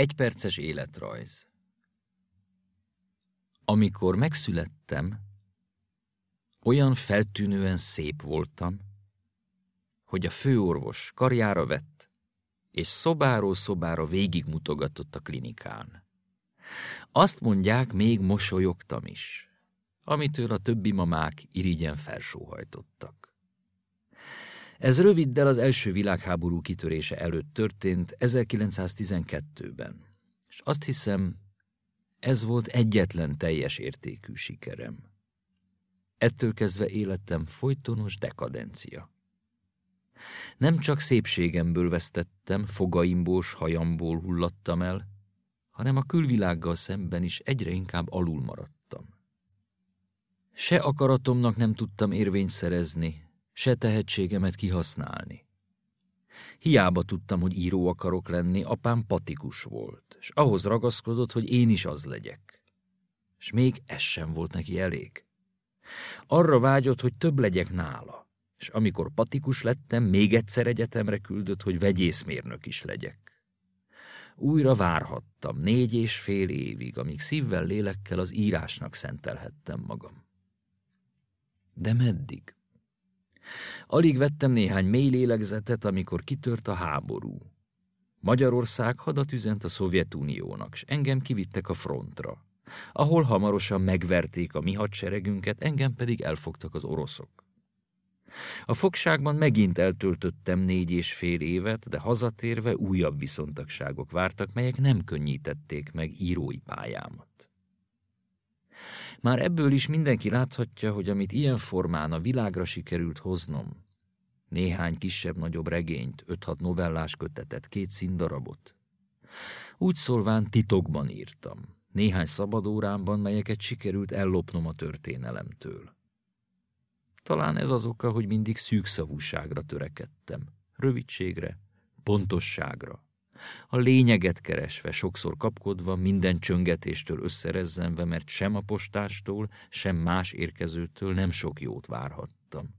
Egyperces életrajz Amikor megszülettem, olyan feltűnően szép voltam, hogy a főorvos karjára vett, és szobáról szobára végigmutogatott a klinikán. Azt mondják, még mosolyogtam is, amitől a többi mamák irigyen felsóhajtottak. Ez röviddel az első világháború kitörése előtt történt 1912-ben, és azt hiszem, ez volt egyetlen teljes értékű sikerem. Ettől kezdve életem folytonos dekadencia. Nem csak szépségemből vesztettem, fogaimból, hajamból hullattam el, hanem a külvilággal szemben is egyre inkább alul maradtam. Se akaratomnak nem tudtam érvényt szerezni, se tehetségemet kihasználni. Hiába tudtam, hogy író akarok lenni, apám patikus volt, és ahhoz ragaszkodott, hogy én is az legyek. És még ez sem volt neki elég. Arra vágyott, hogy több legyek nála, és amikor patikus lettem, még egyszer egyetemre küldött, hogy vegyészmérnök is legyek. Újra várhattam négy és fél évig, amíg szívvel, lélekkel az írásnak szentelhettem magam. De meddig? Alig vettem néhány mély lélegzetet, amikor kitört a háború. Magyarország hadat üzent a Szovjetuniónak, s engem kivittek a frontra, ahol hamarosan megverték a mi hadseregünket, engem pedig elfogtak az oroszok. A fogságban megint eltöltöttem négy és fél évet, de hazatérve újabb viszontagságok vártak, melyek nem könnyítették meg írói pályámat. Már ebből is mindenki láthatja, hogy amit ilyen formán a világra sikerült hoznom, néhány kisebb-nagyobb regényt, öt-hat novellás kötetet, két színdarabot, úgy szólván titokban írtam, néhány szabadórámban, melyeket sikerült ellopnom a történelemtől. Talán ez az oka, hogy mindig szűkszavúságra törekedtem, rövidségre, pontosságra, a lényeget keresve, sokszor kapkodva, minden csöngetéstől összerezzenve, mert sem a postástól, sem más érkezőtől nem sok jót várhattam.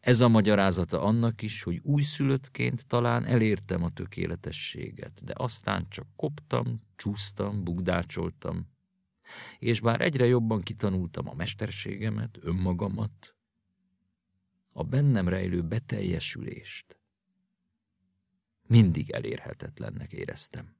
Ez a magyarázata annak is, hogy újszülöttként talán elértem a tökéletességet, de aztán csak koptam, csúsztam, bugdácsoltam, és bár egyre jobban kitanultam a mesterségemet, önmagamat, a bennem rejlő beteljesülést, mindig elérhetetlennek éreztem.